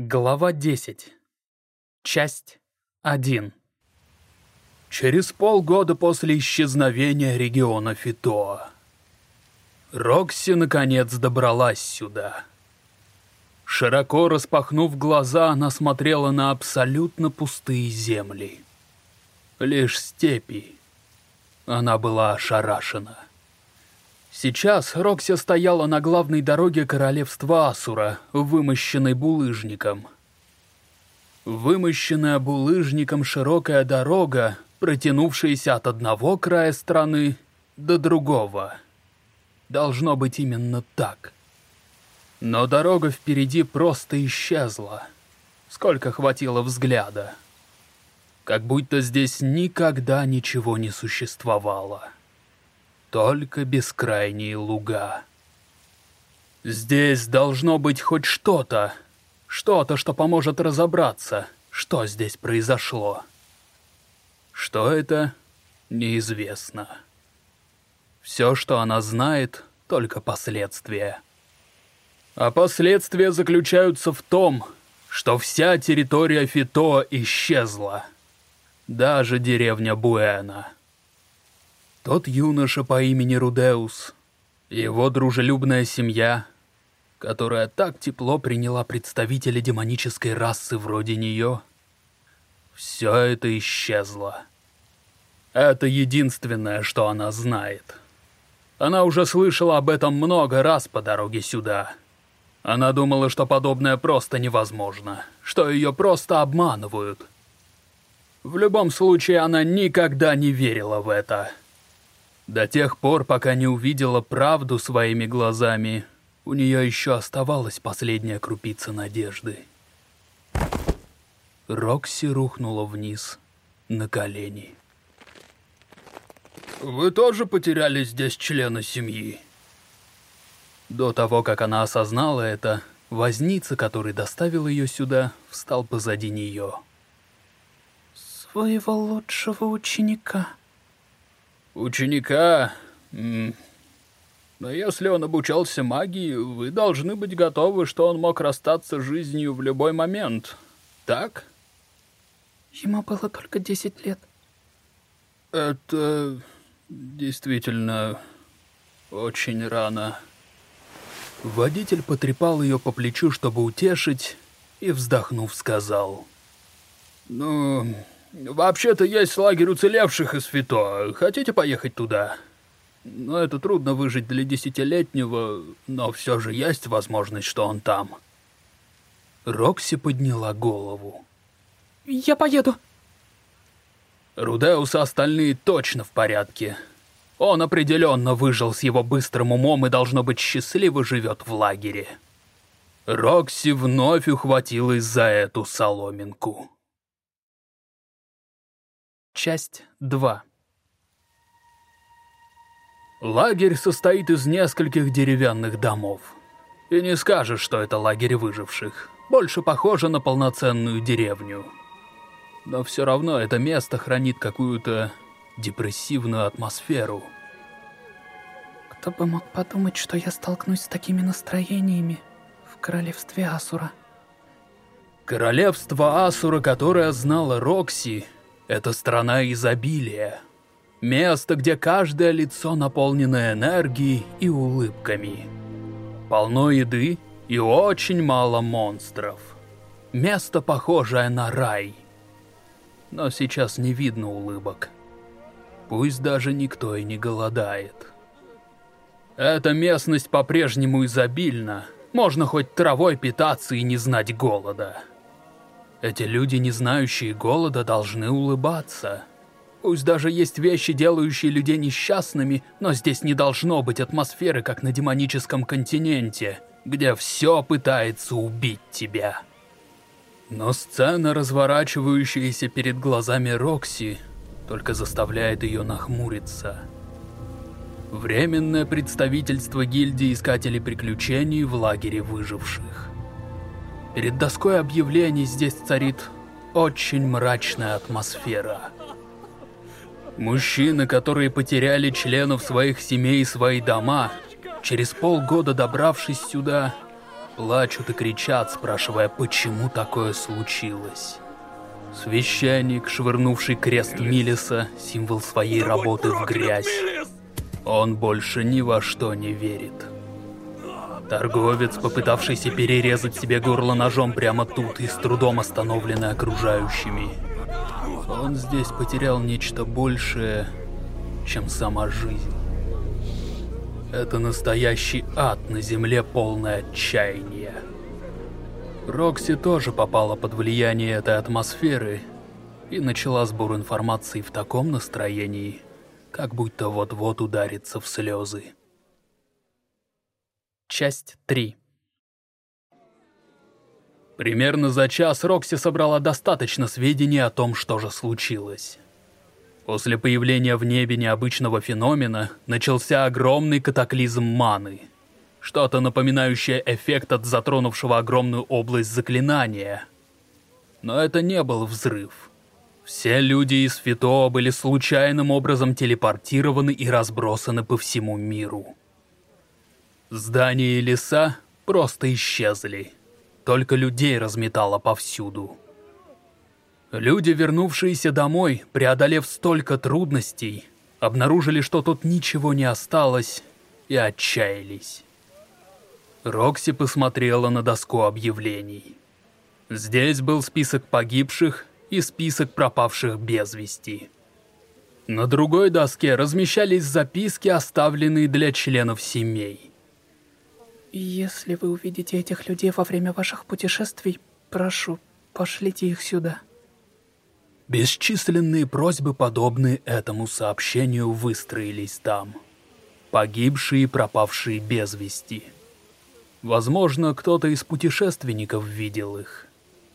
Глава 10. Часть 1. Через полгода после исчезновения региона Фитоа. Рокси наконец добралась сюда. Широко распахнув глаза, она смотрела на абсолютно пустые земли. Лишь степи. Она была ошарашена. Сейчас Рокси стояла на главной дороге королевства Асура, вымощенной булыжником. Вымощенная булыжником широкая дорога, протянувшаяся от одного края страны до другого. Должно быть именно так. Но дорога впереди просто исчезла. Сколько хватило взгляда. Как будто здесь никогда ничего не существовало только бескрайние луга. Здесь должно быть хоть что-то, что-то, что поможет разобраться, что здесь произошло. Что это, неизвестно. Все, что она знает, только последствия. А последствия заключаются в том, что вся территория Фито исчезла. Даже деревня Буэна. Тот юноша по имени Рудеус, его дружелюбная семья, которая так тепло приняла представителя демонической расы вроде нее, все это исчезло. Это единственное, что она знает. Она уже слышала об этом много раз по дороге сюда. Она думала, что подобное просто невозможно, что ее просто обманывают. В любом случае, она никогда не верила в это. До тех пор, пока не увидела правду своими глазами, у нее еще оставалась последняя крупица надежды. Рокси рухнула вниз на колени. «Вы тоже потеряли здесь члена семьи?» До того, как она осознала это, возница, который доставил ее сюда, встал позади нее. «Своего лучшего ученика», Ученика... Но если он обучался магии, вы должны быть готовы, что он мог расстаться с жизнью в любой момент. Так? Ему было только 10 лет. Это действительно очень рано. Водитель потрепал ее по плечу, чтобы утешить, и, вздохнув, сказал. «Ну, Вообще-то есть лагерь уцелевших из Фито. Хотите поехать туда? Но это трудно выжить для десятилетнего, но все же есть возможность, что он там. Рокси подняла голову. Я поеду. Рудеус и остальные точно в порядке. Он определенно выжил с его быстрым умом и, должно быть, счастливо живет в лагере. Рокси вновь ухватилась за эту соломинку. Часть 2 Лагерь состоит из нескольких деревянных домов. И не скажешь, что это лагерь выживших. Больше похоже на полноценную деревню. Но все равно это место хранит какую-то депрессивную атмосферу. Кто бы мог подумать, что я столкнусь с такими настроениями в королевстве Асура. Королевство Асура, которое знала Рокси, это страна изобилия. Место, где каждое лицо наполнено энергией и улыбками. Полно еды и очень мало монстров. Место, похожее на рай. Но сейчас не видно улыбок. Пусть даже никто и не голодает. Эта местность по-прежнему изобильна. Можно хоть травой питаться и не знать голода. Эти люди, не знающие голода, должны улыбаться. Пусть даже есть вещи, делающие людей несчастными, но здесь не должно быть атмосферы, как на демоническом континенте, где все пытается убить тебя. Но сцена, разворачивающаяся перед глазами Рокси, только заставляет ее нахмуриться. Временное представительство гильдии Искателей Приключений в лагере выживших. Перед доской объявлений здесь царит очень мрачная атмосфера. Мужчины, которые потеряли членов своих семей и свои дома, через полгода добравшись сюда, плачут и кричат, спрашивая, почему такое случилось. Священник, швырнувший крест Милиса, символ своей работы в грязь. Он больше ни во что не верит. Торговец, попытавшийся перерезать себе горло ножом прямо тут и с трудом остановленный окружающими. Он здесь потерял нечто большее, чем сама жизнь. Это настоящий ад на земле, полное отчаяния. Рокси тоже попала под влияние этой атмосферы и начала сбор информации в таком настроении, как будто вот-вот ударится в слезы. Часть 3 Примерно за час Рокси собрала достаточно сведений о том, что же случилось. После появления в небе необычного феномена начался огромный катаклизм маны. Что-то напоминающее эффект от затронувшего огромную область заклинания. Но это не был взрыв. Все люди из Фитоа были случайным образом телепортированы и разбросаны по всему миру. Здания и леса просто исчезли. Только людей разметало повсюду. Люди, вернувшиеся домой, преодолев столько трудностей, обнаружили, что тут ничего не осталось, и отчаялись. Рокси посмотрела на доску объявлений. Здесь был список погибших и список пропавших без вести. На другой доске размещались записки, оставленные для членов семей. Если вы увидите этих людей во время ваших путешествий, прошу, пошлите их сюда. Бесчисленные просьбы, подобные этому сообщению, выстроились там. Погибшие и пропавшие без вести. Возможно, кто-то из путешественников видел их.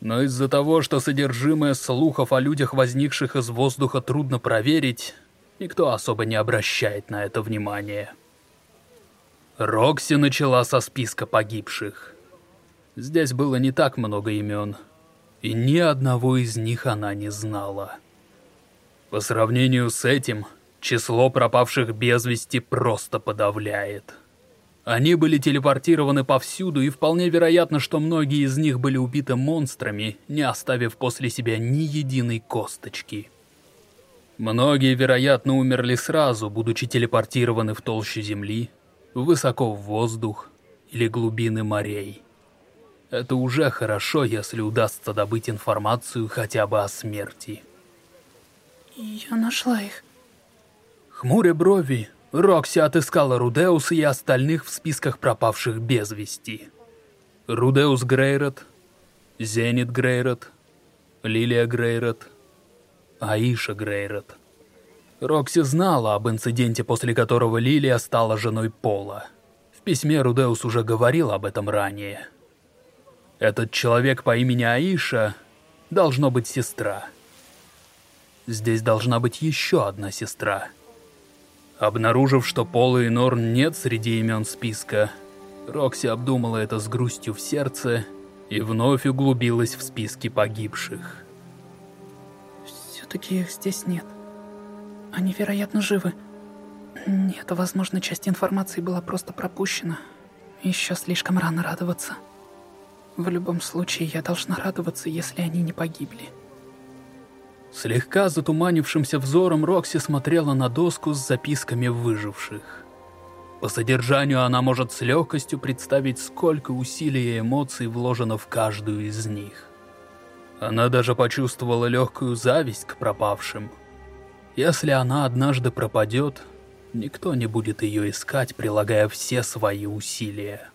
Но из-за того, что содержимое слухов о людях, возникших из воздуха, трудно проверить, никто особо не обращает на это внимания. Рокси начала со списка погибших. Здесь было не так много имен и ни одного из них она не знала. По сравнению с этим, число пропавших без вести просто подавляет. Они были телепортированы повсюду, и вполне вероятно, что многие из них были убиты монстрами, не оставив после себя ни единой косточки. Многие, вероятно, умерли сразу, будучи телепортированы в толщу земли, высоко в воздух или глубины морей. Это уже хорошо, если удастся добыть информацию хотя бы о смерти. Я нашла их. Хмуря брови, Рокси отыскала Рудеуса и остальных в списках пропавших без вести. Рудеус Грейрот, Зенит Грейрот, Лилия Грейрот, Аиша Грейрот. Рокси знала об инциденте, после которого Лилия стала женой Пола. В письме Рудеус уже говорил об этом ранее. Этот человек по имени Аиша должно быть сестра. Здесь должна быть еще одна сестра. Обнаружив, что Пола и Норн нет среди имен списка, Рокси обдумала это с грустью в сердце и вновь углубилась в списки погибших. Все-таки их здесь нет. Они, вероятно, живы. Нет, возможно, часть информации была просто пропущена. Еще слишком рано радоваться. В любом случае, я должна радоваться, если они не погибли. Слегка затуманившимся взором Рокси смотрела на доску с записками выживших. По содержанию она может с легкостью представить, сколько усилий и эмоций вложено в каждую из них. Она даже почувствовала легкую зависть к пропавшим. Если она однажды пропадет, никто не будет ее искать, прилагая все свои усилия.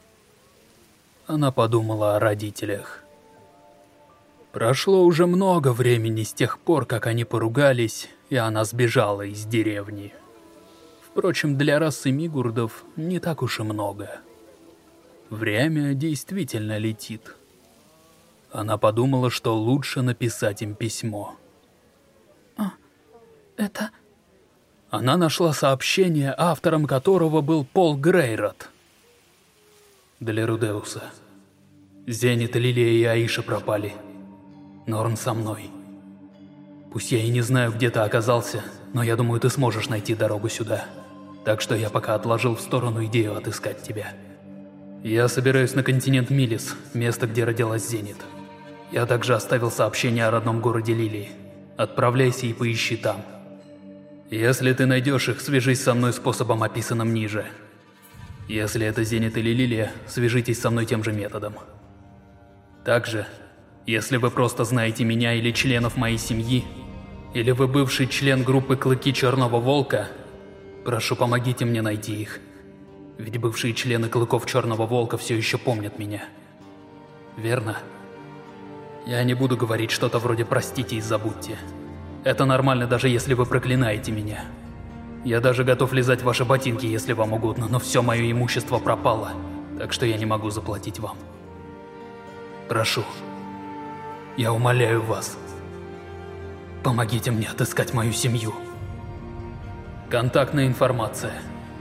Она подумала о родителях. Прошло уже много времени с тех пор, как они поругались, и она сбежала из деревни. Впрочем, для расы Мигурдов не так уж и много. Время действительно летит. Она подумала, что лучше написать им письмо. Это... Она нашла сообщение, автором которого был Пол Грейрот для Рудеуса. Зенит, Лилия и Аиша пропали. Норн со мной. Пусть я и не знаю, где ты оказался, но я думаю, ты сможешь найти дорогу сюда. Так что я пока отложил в сторону идею отыскать тебя. Я собираюсь на континент Милис, место, где родилась Зенит. Я также оставил сообщение о родном городе Лилии. Отправляйся и поищи там. Если ты найдешь их, свяжись со мной способом, описанным ниже. Если это Зенит или Лилия, свяжитесь со мной тем же методом. Также, если вы просто знаете меня или членов моей семьи, или вы бывший член группы Клыки Черного Волка, прошу помогите мне найти их. Ведь бывшие члены Клыков Черного Волка все еще помнят меня. Верно? Я не буду говорить что-то вроде «простите и забудьте». Это нормально, даже если вы проклинаете меня. Я даже готов лизать ваши ботинки, если вам угодно, но все мое имущество пропало, так что я не могу заплатить вам. Прошу. Я умоляю вас. Помогите мне отыскать мою семью. Контактная информация.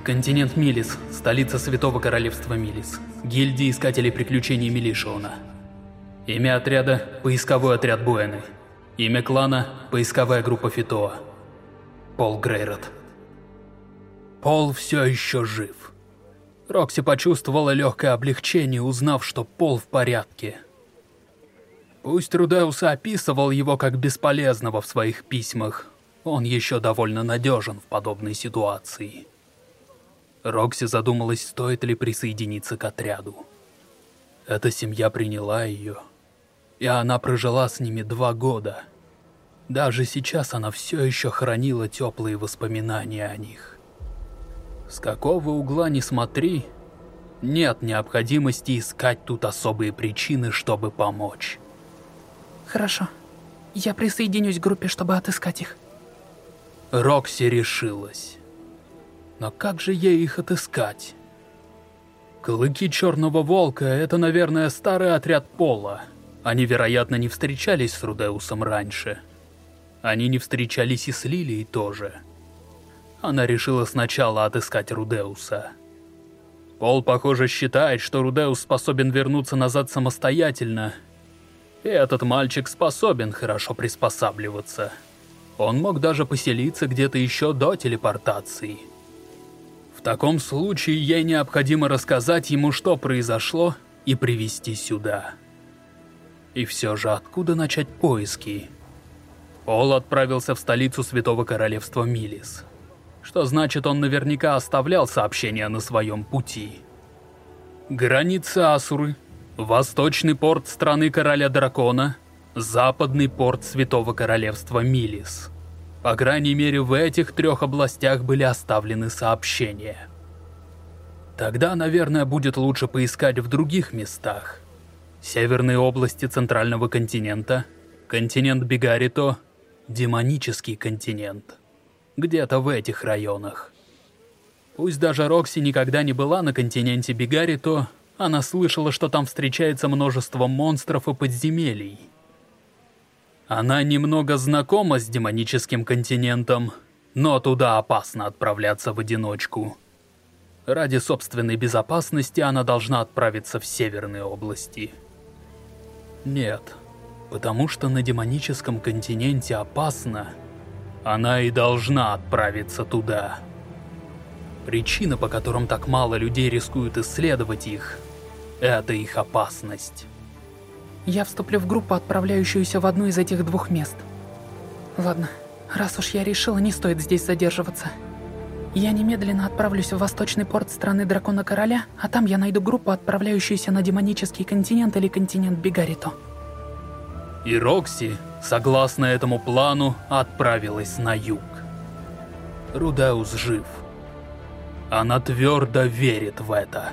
Континент Милис, столица Святого Королевства Милис. Гильдия Искателей Приключений Милишиона. Имя отряда – поисковой отряд Буэны. Имя клана – поисковая группа Фитоа. Пол Грейрот. Пол все еще жив. Рокси почувствовала легкое облегчение, узнав, что Пол в порядке. Пусть Рудеус описывал его как бесполезного в своих письмах, он еще довольно надежен в подобной ситуации. Рокси задумалась, стоит ли присоединиться к отряду. Эта семья приняла ее, и она прожила с ними два года. Даже сейчас она все еще хранила теплые воспоминания о них. С какого угла ни смотри, нет необходимости искать тут особые причины, чтобы помочь. Хорошо. Я присоединюсь к группе, чтобы отыскать их. Рокси решилась. Но как же ей их отыскать? Клыки Черного Волка — это, наверное, старый отряд Пола. Они, вероятно, не встречались с Рудеусом раньше. Они не встречались и с Лилией тоже. Она решила сначала отыскать Рудеуса. Пол, похоже, считает, что Рудеус способен вернуться назад самостоятельно — и этот мальчик способен хорошо приспосабливаться. Он мог даже поселиться где-то еще до телепортации. В таком случае ей необходимо рассказать ему, что произошло, и привести сюда. И все же, откуда начать поиски? Пол отправился в столицу Святого Королевства Милис. Что значит, он наверняка оставлял сообщения на своем пути. Граница Асуры — Восточный порт страны Короля Дракона, западный порт Святого Королевства Милис. По крайней мере, в этих трех областях были оставлены сообщения. Тогда, наверное, будет лучше поискать в других местах. Северные области Центрального континента, континент Бигарито, демонический континент. Где-то в этих районах. Пусть даже Рокси никогда не была на континенте Бигарито, она слышала, что там встречается множество монстров и подземелий. Она немного знакома с демоническим континентом, но туда опасно отправляться в одиночку. Ради собственной безопасности она должна отправиться в северные области. Нет, потому что на демоническом континенте опасно, она и должна отправиться туда. Причина, по которым так мало людей рискуют исследовать их, это их опасность. Я вступлю в группу, отправляющуюся в одно из этих двух мест. Ладно, раз уж я решила, не стоит здесь задерживаться. Я немедленно отправлюсь в восточный порт страны Дракона Короля, а там я найду группу, отправляющуюся на демонический континент или континент Бигарито. И Рокси, согласно этому плану, отправилась на юг. Рудеус жив. Она твердо верит в это.